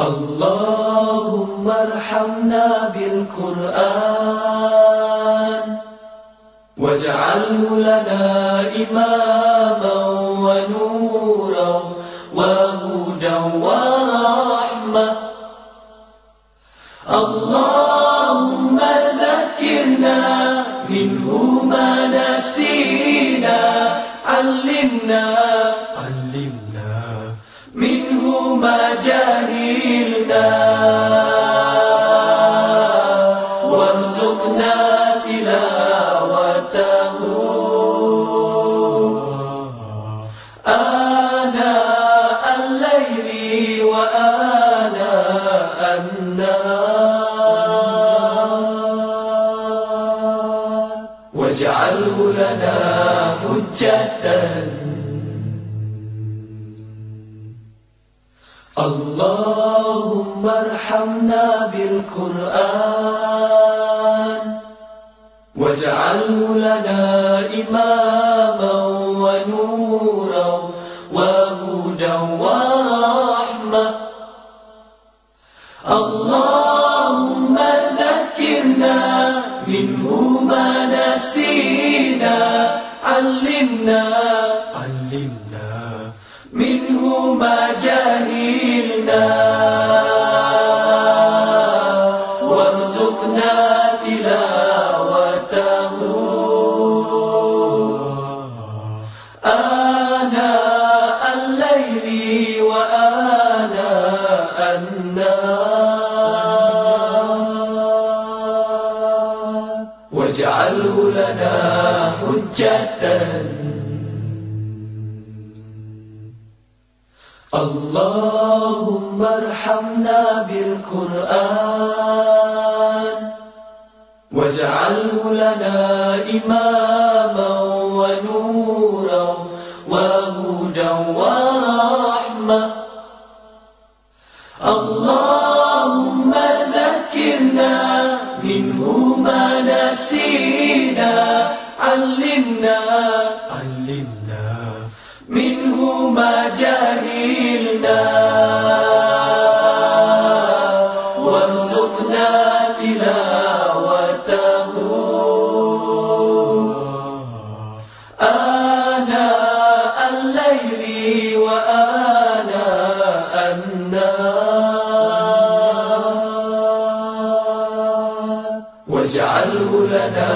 اللهم ارحمنا بالقرآن واجعله لنا إماما ونورا وهدى ورحمة. اللهم ذكرنا منه ما نسينا علمنا علمنا جهلنا وارزقنا تلاوته. آناء الليل وآناء النهار. واجعله لنا حجة اللهم ارحمنا بالقرآن واجعله لنا إماما ونورا وهدى ورحمة. اللهم ذكرنا منه ما نسينا علمنا علمنا منه ما جهلنا وارزقنا تلاوته. آناء الليل وآناء النهار. واجعله لنا حجة اللهم ارحمنا بالقرآن واجعله لنا إماما ونورا وهدى ورحمة. اللهم ذكرنا منه ما نسينا علمنا علمنا منه ما جهلنا وارزقنا تلاوته آناء الليل وآناء النهار. واجعله لنا